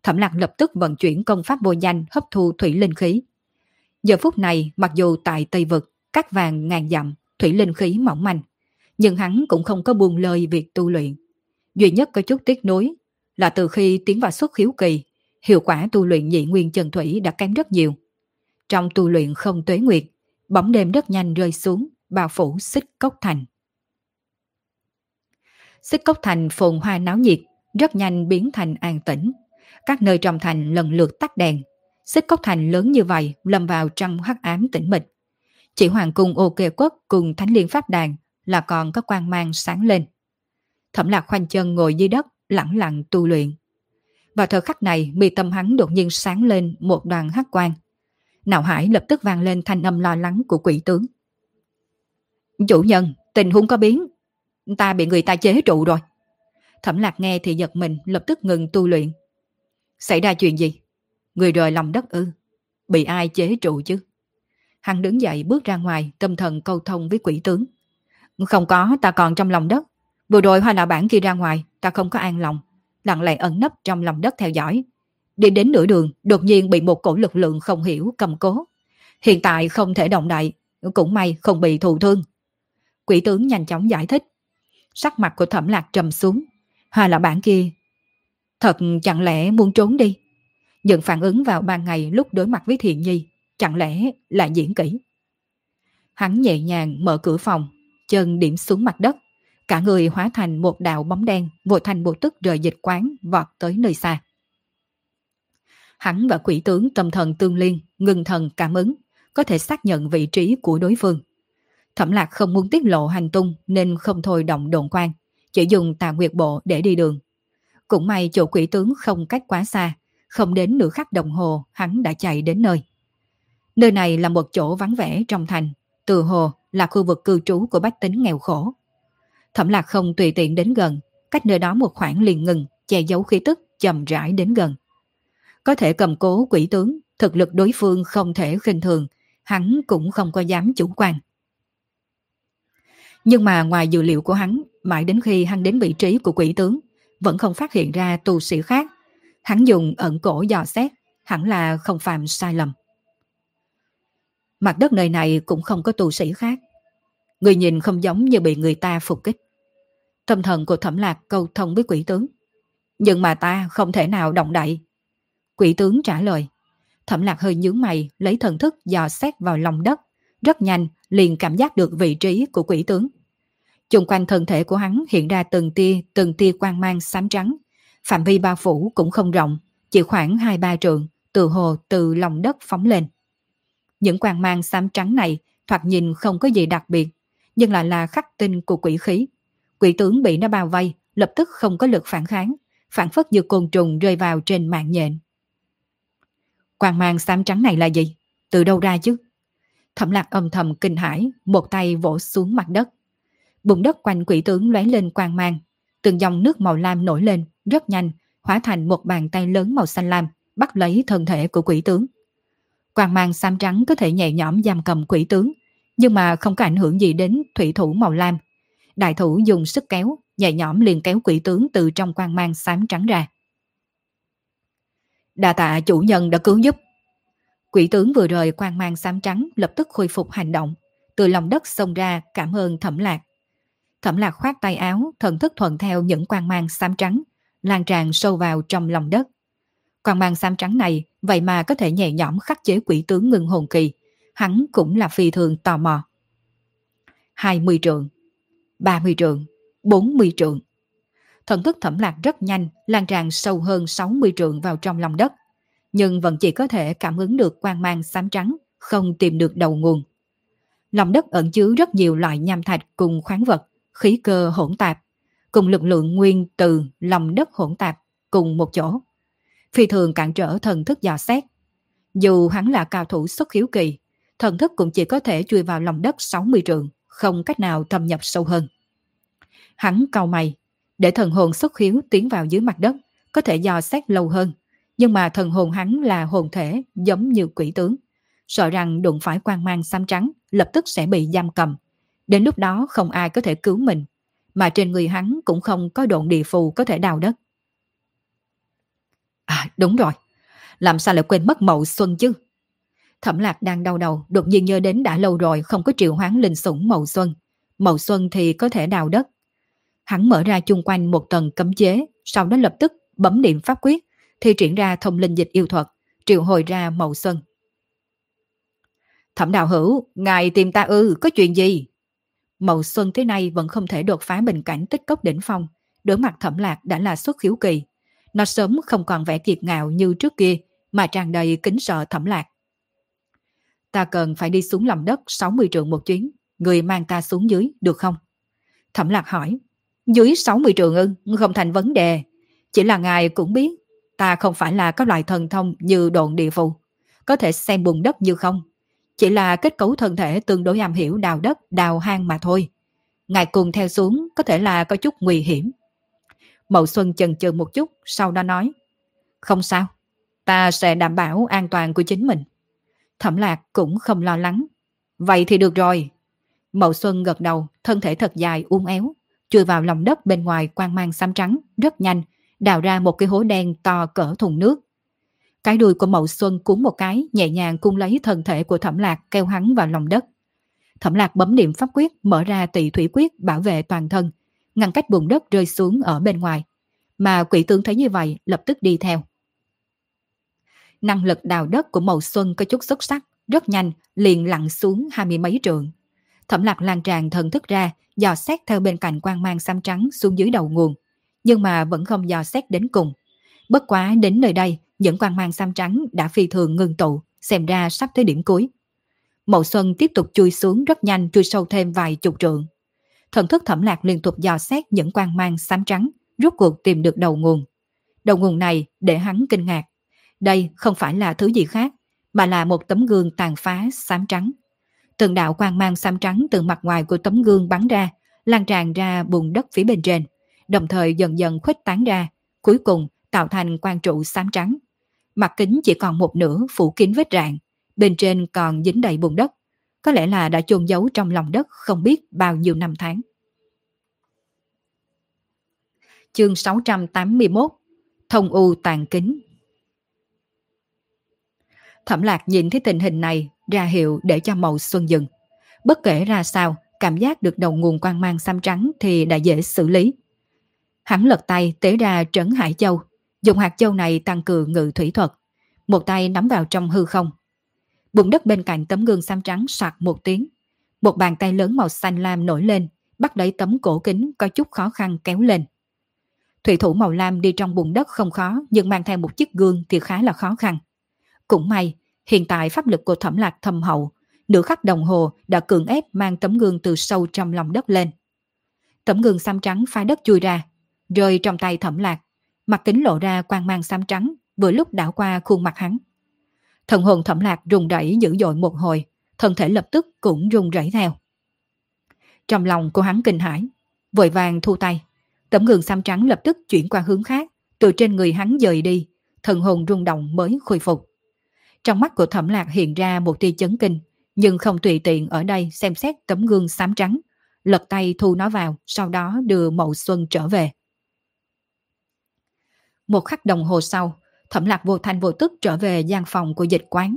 Thẩm lạc lập tức vận chuyển công pháp vô danh hấp thu thủy linh khí. Giờ phút này, mặc dù tại Tây Vực, các vàng ngàn dặm, thủy linh khí mỏng manh, nhưng hắn cũng không có buông lời việc tu luyện. Duy nhất có chút tiếc nuối là từ khi tiến vào xuất khiếu kỳ, hiệu quả tu luyện nhị nguyên chân thủy đã kém rất nhiều. Trong tu luyện không tuế nguyệt, bóng đêm rất nhanh rơi xuống, bao phủ xích cốc thành. Xích cốc thành phồn hoa náo nhiệt, rất nhanh biến thành an tĩnh. Các nơi trong thành lần lượt tắt đèn. Xích cốc thành lớn như vậy lâm vào trong hắc ám tĩnh mịch. Chỉ hoàng cung ô kê quốc cùng thánh liên pháp đàn là còn có quang mang sáng lên. Thẩm lạc khoanh chân ngồi dưới đất, lặng lặng tu luyện. Vào thời khắc này, mi tâm hắn đột nhiên sáng lên một đoàn hắc quang. Nào hải lập tức vang lên thanh âm lo lắng của quỷ tướng. Chủ nhân, tình huống có biến. Ta bị người ta chế trụ rồi. Thẩm lạc nghe thì giật mình lập tức ngừng tu luyện. Xảy ra chuyện gì? Người rời lòng đất ư? Bị ai chế trụ chứ? Hắn đứng dậy bước ra ngoài tâm thần câu thông với quỷ tướng. Không có, ta còn trong lòng đất. Vừa rồi hoa lão bản kia ra ngoài, ta không có an lòng. Lặng lẽ ẩn nấp trong lòng đất theo dõi. Đi đến nửa đường, đột nhiên bị một cổ lực lượng không hiểu cầm cố. Hiện tại không thể động đậy, cũng may không bị thụ thương. Quỷ tướng nhanh chóng giải thích. Sắc mặt của thẩm lạc trầm xuống. Hoa lão bản kia, thật chẳng lẽ muốn trốn đi? Những phản ứng vào ban ngày lúc đối mặt với thiện nhi, chẳng lẽ là diễn kỹ? Hắn nhẹ nhàng mở cửa phòng, chân điểm xuống mặt đất. Cả người hóa thành một đạo bóng đen, vội thành bộ tức rời dịch quán, vọt tới nơi xa. Hắn và quỷ tướng tâm thần tương liên, ngừng thần cảm ứng, có thể xác nhận vị trí của đối phương. Thẩm lạc không muốn tiết lộ hành tung nên không thôi động đồn quan, chỉ dùng tà nguyệt bộ để đi đường. Cũng may chỗ quỷ tướng không cách quá xa, không đến nửa khắc đồng hồ hắn đã chạy đến nơi. Nơi này là một chỗ vắng vẻ trong thành, từ hồ là khu vực cư trú của bách tính nghèo khổ. Thẩm lạc không tùy tiện đến gần, cách nơi đó một khoảng liền ngừng, che giấu khí tức, chậm rãi đến gần. Có thể cầm cố quỷ tướng, thực lực đối phương không thể khinh thường, hắn cũng không có dám chủ quan. Nhưng mà ngoài dự liệu của hắn, mãi đến khi hắn đến vị trí của quỷ tướng, vẫn không phát hiện ra tu sĩ khác. Hắn dùng ẩn cổ dò xét, hẳn là không phạm sai lầm. Mặt đất nơi này cũng không có tu sĩ khác. Người nhìn không giống như bị người ta phục kích. Tâm thần của thẩm lạc câu thông với quỷ tướng. Nhưng mà ta không thể nào động đậy. Quỷ tướng trả lời. Thẩm lạc hơi nhướng mày, lấy thần thức dò xét vào lòng đất. Rất nhanh, liền cảm giác được vị trí của quỷ tướng. Chung quanh thân thể của hắn hiện ra từng tia, từng tia quang mang xám trắng. Phạm vi bao phủ cũng không rộng, chỉ khoảng 2-3 trượng, từ hồ từ lòng đất phóng lên. Những quang mang xám trắng này thoạt nhìn không có gì đặc biệt, nhưng lại là khắc tinh của quỷ khí. Quỷ tướng bị nó bao vây, lập tức không có lực phản kháng, phản phất như côn trùng rơi vào trên mạng nhện. Quang mang xám trắng này là gì? Từ đâu ra chứ? Thẩm lạc âm thầm kinh hãi, một tay vỗ xuống mặt đất. Bụng đất quanh quỷ tướng lóe lên quang mang, từng dòng nước màu lam nổi lên, rất nhanh, hóa thành một bàn tay lớn màu xanh lam, bắt lấy thân thể của quỷ tướng. Quang mang xám trắng có thể nhẹ nhõm giam cầm quỷ tướng, nhưng mà không có ảnh hưởng gì đến thủy thủ màu lam. Đại thủ dùng sức kéo, nhẹ nhõm liền kéo quỷ tướng từ trong quang mang xám trắng ra. Đà tạ chủ nhân đã cứu giúp. Quỷ tướng vừa rời quang mang xám trắng lập tức khôi phục hành động, từ lòng đất xông ra cảm ơn thẩm lạc. Thẩm lạc khoát tay áo, thần thức thuận theo những quang mang xám trắng, lan tràn sâu vào trong lòng đất. Quang mang xám trắng này vậy mà có thể nhẹ nhõm khắc chế quỷ tướng ngưng hồn kỳ. Hắn cũng là phi thường tò mò. 20 trượng, 30 trượng, 40 trượng. Thần thức thẩm lạc rất nhanh, lan tràn sâu hơn 60 trượng vào trong lòng đất. Nhưng vẫn chỉ có thể cảm ứng được quang mang xám trắng, không tìm được đầu nguồn. Lòng đất ẩn chứa rất nhiều loại nham thạch cùng khoáng vật, khí cơ hỗn tạp, cùng lực lượng nguyên từ lòng đất hỗn tạp cùng một chỗ. Phi thường cản trở thần thức dò xét. Dù hắn là cao thủ xuất khiếu kỳ, thần thức cũng chỉ có thể chui vào lòng đất 60 trượng, không cách nào thâm nhập sâu hơn. Hắn cau mày, để thần hồn xuất khiếu tiến vào dưới mặt đất, có thể dò xét lâu hơn. Nhưng mà thần hồn hắn là hồn thể giống như quỷ tướng. Sợ rằng đụng phải quang mang xám trắng, lập tức sẽ bị giam cầm. Đến lúc đó không ai có thể cứu mình. Mà trên người hắn cũng không có độn địa phù có thể đào đất. À đúng rồi, làm sao lại quên mất mậu xuân chứ? Thẩm lạc đang đau đầu, đột nhiên nhớ đến đã lâu rồi không có triệu hoán linh sủng mậu xuân. Mậu xuân thì có thể đào đất. Hắn mở ra chung quanh một tầng cấm chế, sau đó lập tức bấm niệm pháp quyết, thì triển ra thông linh dịch yêu thuật, triệu hồi ra mậu xuân. Thẩm đạo hữu, ngài tìm ta ư, có chuyện gì? Mậu xuân thế này vẫn không thể đột phá bình cảnh tích cốc đỉnh phong, đối mặt thẩm lạc đã là xuất khiếu kỳ. Nó sớm không còn vẻ kiệt ngạo như trước kia, mà tràn đầy kính sợ thẩm lạc. Ta cần phải đi xuống lòng đất 60 trượng một chuyến, người mang ta xuống dưới, được không? Thẩm lạc hỏi, dưới 60 trượng ư, không thành vấn đề. Chỉ là ngài cũng biết, ta không phải là các loại thần thông như độn địa phù, có thể xem bùn đất như không. Chỉ là kết cấu thân thể tương đối am hiểu đào đất, đào hang mà thôi. Ngài cùng theo xuống có thể là có chút nguy hiểm. Mậu Xuân chần chừ một chút, sau đó nói. Không sao, ta sẽ đảm bảo an toàn của chính mình. Thẩm lạc cũng không lo lắng. Vậy thì được rồi. Mậu Xuân gật đầu, thân thể thật dài uốn éo, chui vào lòng đất bên ngoài quang mang xám trắng, rất nhanh, đào ra một cái hố đen to cỡ thùng nước. Cái đuôi của Mậu Xuân cuốn một cái, nhẹ nhàng cung lấy thân thể của Thẩm Lạc kêu hắn vào lòng đất. Thẩm Lạc bấm niệm pháp quyết, mở ra tỳ thủy quyết bảo vệ toàn thân, ngăn cách bùn đất rơi xuống ở bên ngoài. Mà quỷ tướng thấy như vậy, lập tức đi theo. Năng lực đào đất của Mậu Xuân có chút xuất sắc, rất nhanh, liền lặn xuống hai mươi mấy trượng. Thẩm Lạc lan tràn thần thức ra, dò xét theo bên cạnh quang mang xám trắng xuống dưới đầu nguồn, nhưng mà vẫn không dò xét đến cùng. Bất quá đến nơi đây, những quang mang xám trắng đã phi thường ngưng tụ, xem ra sắp tới điểm cuối. Mậu Xuân tiếp tục chui xuống rất nhanh chui sâu thêm vài chục trượng. Thần thức thẩm lạc liên tục dò xét những quang mang xám trắng, rốt cuộc tìm được đầu nguồn. Đầu nguồn này để hắn kinh ngạc. Đây không phải là thứ gì khác, mà là một tấm gương tàn phá xám trắng. Từng đạo quang mang xám trắng từ mặt ngoài của tấm gương bắn ra, lan tràn ra bùn đất phía bên trên, đồng thời dần dần khuếch tán ra, cuối cùng tạo thành quang trụ xám trắng. Mặt kính chỉ còn một nửa phủ kín vết rạn, bên trên còn dính đầy bùn đất. Có lẽ là đã chôn giấu trong lòng đất không biết bao nhiêu năm tháng. Chương 681 Thông u tàn kính Thẩm lạc nhìn thấy tình hình này ra hiệu để cho màu xuân dừng. Bất kể ra sao, cảm giác được đầu nguồn quang mang xăm trắng thì đã dễ xử lý. Hắn lật tay tế ra trấn hải châu, dùng hạt châu này tăng cường ngự thủy thuật. Một tay nắm vào trong hư không. Bụng đất bên cạnh tấm gương xám trắng sạc một tiếng. Một bàn tay lớn màu xanh lam nổi lên, bắt lấy tấm cổ kính có chút khó khăn kéo lên. Thủy thủ màu lam đi trong bùn đất không khó, nhưng mang theo một chiếc gương thì khá là khó khăn. Cũng may, hiện tại pháp lực của thẩm lạc thâm hậu, nửa khắc đồng hồ đã cưỡng ép mang tấm gương từ sâu trong lòng đất lên. Tấm gương xám trắng phá đất chui ra, rơi trong tay thẩm lạc, mặt kính lộ ra quang mang xám trắng, vừa lúc đảo qua khuôn mặt hắn. Thần hồn thẩm lạc rùng đẩy dữ dội một hồi, thân thể lập tức cũng rung rẩy theo. Trong lòng của hắn kinh hãi, vội vàng thu tay. Tấm gương xám trắng lập tức chuyển qua hướng khác, từ trên người hắn dời đi, thần hồn rung động mới khôi phục. Trong mắt của thẩm lạc hiện ra một tia chấn kinh, nhưng không tùy tiện ở đây xem xét tấm gương xám trắng, lật tay thu nó vào, sau đó đưa Mậu Xuân trở về. Một khắc đồng hồ sau, thẩm lạc vô thanh vô tức trở về gian phòng của dịch quán.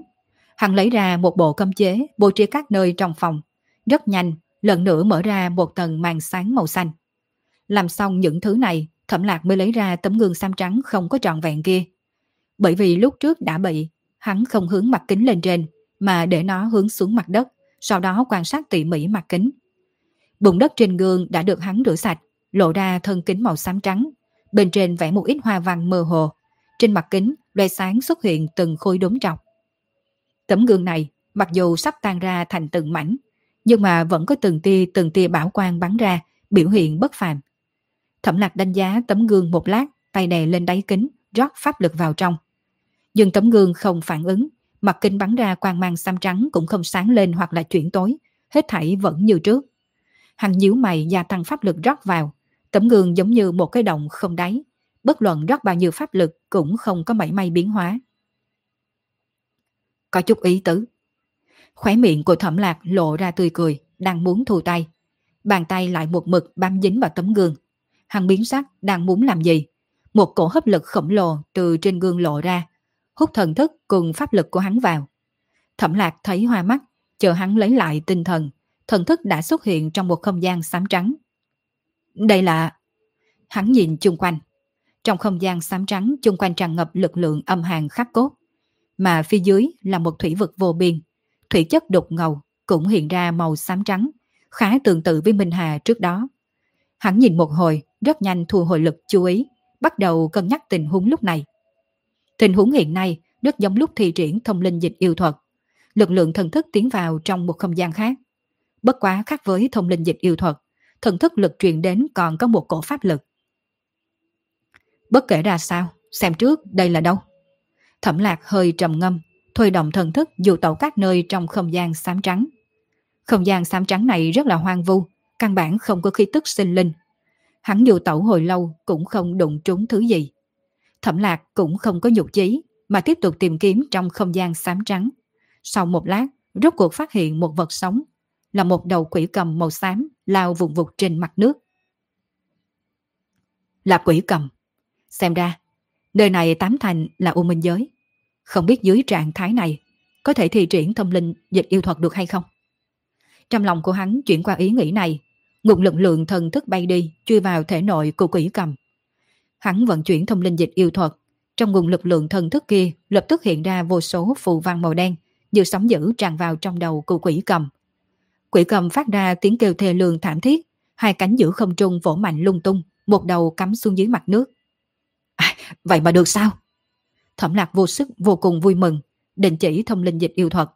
Hắn lấy ra một bộ cơm chế, bố trí các nơi trong phòng. Rất nhanh, lần nữa mở ra một tầng màn sáng màu xanh. Làm xong những thứ này, thẩm Thẩm lạc mới lấy ra tấm gương xám trắng không có trọn vẹn kia. Bởi vì lúc trước đã bị, hắn không hướng mặt kính lên trên, mà để nó hướng xuống mặt đất, sau đó quan sát tỉ mỉ mặt kính. Bụng đất trên gương đã được hắn rửa sạch, lộ ra thân kính màu xám trắng. Bên trên vẽ một ít hoa văn mơ hồ. Trên mặt kính, loe sáng xuất hiện từng khối đốm trọc. Tấm gương này, mặc dù sắp tan ra thành từng mảnh, nhưng mà vẫn có từng tia từng tia bảo quang bắn ra, biểu hiện bất phàm. Thẩm lạc đánh giá tấm gương một lát, tay đè lên đáy kính, rót pháp lực vào trong. Nhưng tấm gương không phản ứng, mặt kính bắn ra quang mang xám trắng cũng không sáng lên hoặc là chuyển tối, hết thảy vẫn như trước. hằng nhíu mày gia tăng pháp lực rót vào, tấm gương giống như một cái động không đáy, bất luận rót bao nhiêu pháp lực cũng không có mảy may biến hóa. Có chút ý tứ. Khóe miệng của thẩm lạc lộ ra tươi cười, đang muốn thu tay. Bàn tay lại một mực bám dính vào tấm gương. Hắn biến sắc, đang muốn làm gì? Một cổ hấp lực khổng lồ từ trên gương lộ ra, hút thần thức cùng pháp lực của hắn vào. Thẩm lạc thấy hoa mắt, chờ hắn lấy lại tinh thần, thần thức đã xuất hiện trong một không gian xám trắng. Đây là... Hắn nhìn chung quanh. Trong không gian xám trắng chung quanh tràn ngập lực lượng âm hàn khắc cốt. Mà phía dưới là một thủy vực vô biên. Thủy chất đục ngầu cũng hiện ra màu xám trắng, khá tương tự với Minh Hà trước đó. Hắn nhìn một hồi, rất nhanh thu hồi lực chú ý, bắt đầu cân nhắc tình huống lúc này. Tình huống hiện nay rất giống lúc thi triển thông linh dịch yêu thuật. Lực lượng thần thức tiến vào trong một không gian khác. Bất quá khác với thông linh dịch yêu thuật, thần thức lực truyền đến còn có một cổ pháp lực. Bất kể ra sao, xem trước đây là đâu. Thẩm lạc hơi trầm ngâm, thôi động thần thức dù tẩu các nơi trong không gian xám trắng. Không gian xám trắng này rất là hoang vu, căn bản không có khí tức sinh linh. Hắn dù tẩu hồi lâu cũng không đụng trúng thứ gì. Thẩm lạc cũng không có nhục chí, mà tiếp tục tìm kiếm trong không gian xám trắng. Sau một lát, rốt cuộc phát hiện một vật sống, là một đầu quỷ cầm màu xám lao vùng vụt trên mặt nước. Là quỷ cầm. Xem ra, nơi này tám thành là u minh giới. Không biết dưới trạng thái này có thể thi triển thông linh dịch yêu thuật được hay không? Trong lòng của hắn chuyển qua ý nghĩ này, ngục lực lượng thần thức bay đi, chui vào thể nội của quỷ cầm. Hắn vận chuyển thông linh dịch yêu thuật, trong nguồn lực lượng thần thức kia lập tức hiện ra vô số phù văn màu đen, như sóng dữ tràn vào trong đầu của quỷ cầm. Quỷ cầm phát ra tiếng kêu thê lương thảm thiết, hai cánh giữ không trung vỗ mạnh lung tung, một đầu cắm xuống dưới mặt nước. À, vậy mà được sao? Thẩm lạc vô sức vô cùng vui mừng, định chỉ thông linh dịch yêu thuật.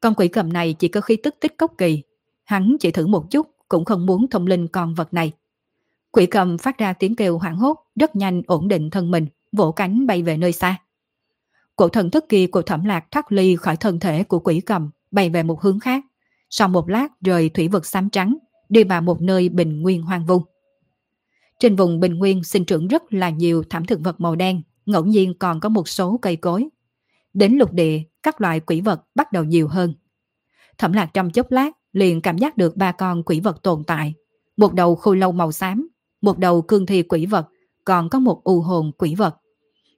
Con quỷ cầm này chỉ có khí tức tích cốc kỳ, hắn chỉ thử một chút cũng không muốn thông linh con vật này. Quỷ cầm phát ra tiếng kêu hoảng hốt, rất nhanh ổn định thân mình, vỗ cánh bay về nơi xa. Cổ thần thức kia của thẩm lạc thoát ly khỏi thân thể của quỷ cầm, bay về một hướng khác. Sau một lát rời thủy vực xám trắng, đi vào một nơi bình nguyên hoang vu. Trên vùng bình nguyên sinh trưởng rất là nhiều thảm thực vật màu đen, ngẫu nhiên còn có một số cây cối. Đến lục địa, các loại quỷ vật bắt đầu nhiều hơn. Thẩm lạc trong chốc lát liền cảm giác được ba con quỷ vật tồn tại. Một đầu khôi lâu màu xám, một đầu cương thi quỷ vật, còn có một u hồn quỷ vật.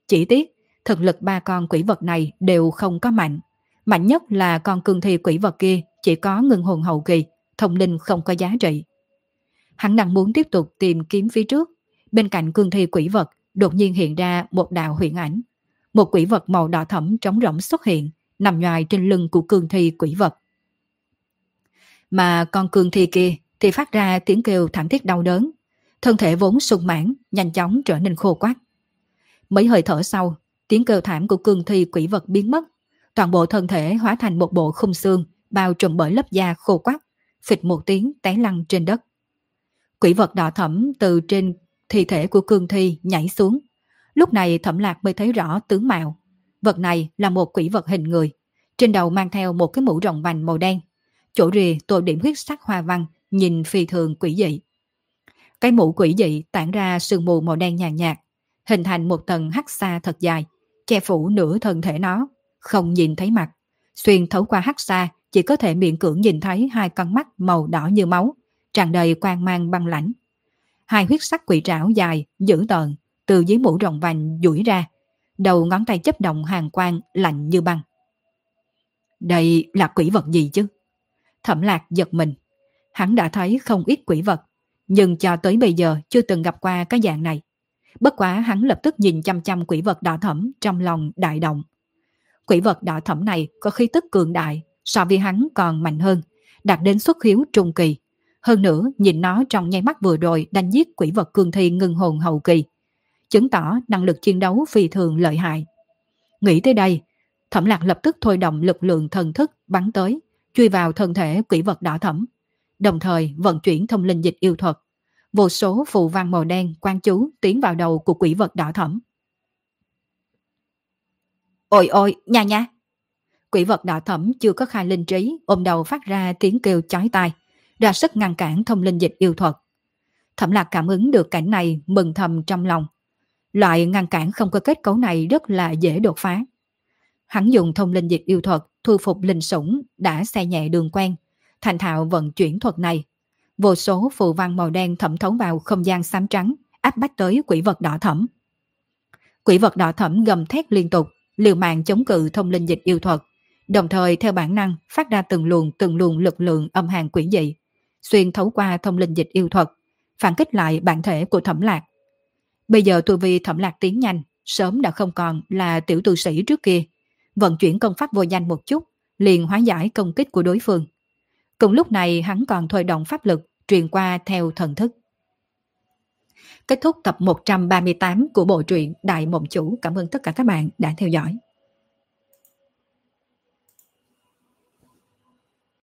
Chỉ tiếc, thực lực ba con quỷ vật này đều không có mạnh. Mạnh nhất là con cương thi quỷ vật kia chỉ có ngưng hồn hậu kỳ, thông linh không có giá trị. Hắn đang muốn tiếp tục tìm kiếm phía trước. Bên cạnh cương thi quỷ vật đột nhiên hiện ra một đạo huyền ảnh. Một quỷ vật màu đỏ thẫm trống rỗng xuất hiện, nằm ngoài trên lưng của cương thi quỷ vật. Mà con cương thi kia thì phát ra tiếng kêu thảm thiết đau đớn. Thân thể vốn sung mãn, nhanh chóng trở nên khô quát. Mấy hơi thở sau, tiếng kêu thảm của cương thi quỷ vật biến mất. Toàn bộ thân thể hóa thành một bộ khung xương, bao trùm bởi lớp da khô quắc, phịch một tiếng té lăn trên đất. Quỷ vật đỏ thẫm từ trên thi thể của cương thi nhảy xuống. Lúc này thẩm lạc mới thấy rõ tướng mạo. Vật này là một quỷ vật hình người. Trên đầu mang theo một cái mũ rộng vành màu đen. Chỗ rìa tô điểm huyết sắc hoa văn, nhìn phi thường quỷ dị. Cái mũ quỷ dị tản ra sương mù màu đen nhàn nhạt, hình thành một tầng hắc xa thật dài, che phủ nửa thân thể nó, không nhìn thấy mặt. Xuyên thấu qua hắc xa, chỉ có thể miễn cưỡng nhìn thấy hai con mắt màu đỏ như máu, tràn đầy quang mang băng lãnh. Hai huyết sắc quỷ trảo dài, dữ tợn, từ dưới mũ rồng vành duỗi ra, đầu ngón tay chấp động hàng quang lạnh như băng. Đây là quỷ vật gì chứ? Thẩm lạc giật mình. Hắn đã thấy không ít quỷ vật, nhưng cho tới bây giờ chưa từng gặp qua cái dạng này. Bất quá hắn lập tức nhìn chăm chăm quỷ vật đỏ thẩm trong lòng đại động. Quỷ vật đỏ thẩm này có khí tức cường đại, so với hắn còn mạnh hơn, đạt đến xuất hiếu trung kỳ. Hơn nữa, nhìn nó trong nháy mắt vừa rồi đánh giết quỷ vật cương thi ngưng hồn hậu kỳ. Chứng tỏ năng lực chiến đấu phi thường lợi hại. Nghĩ tới đây, thẩm lạc lập tức thôi động lực lượng thần thức bắn tới, chui vào thân thể quỷ vật đỏ thẩm, Đồng thời vận chuyển thông linh dịch yêu thuật. Vô số phù văn màu đen quan chú tiến vào đầu của quỷ vật đỏ thẩm. Ôi ôi, nha nha! Quỷ vật đỏ thẫm chưa có khai linh trí, ôm đầu phát ra tiếng kêu chói tai, ra sức ngăn cản thông linh dịch yêu thuật. Thẩm lạc cảm ứng được cảnh này mừng thầm trong lòng. Loại ngăn cản không có kết cấu này rất là dễ đột phá. Hắn dùng thông linh dịch yêu thuật thu phục linh sủng đã xe nhẹ đường quen, thành thạo vận chuyển thuật này. Vô số phù văn màu đen thẩm thấu vào không gian xám trắng, áp bách tới quỷ vật đỏ thẫm. Quỷ vật đỏ thẫm gầm thét liên tục, liều mạng chống cự thông linh dịch yêu thuật, đồng thời theo bản năng phát ra từng luồng từng luồng lực lượng âm hàn quỷ dị, xuyên thấu qua thông linh dịch yêu thuật, phản kích lại bản thể của thẩm lạc. Bây giờ tu vi thẩm lạc tiến nhanh, sớm đã không còn là tiểu tu sĩ trước kia. Vận chuyển công pháp vô danh một chút, liền hóa giải công kích của đối phương. Cùng lúc này hắn còn thôi động pháp lực truyền qua theo thần thức. Kết thúc tập 138 của bộ truyện Đại Mộng Chủ. Cảm ơn tất cả các bạn đã theo dõi.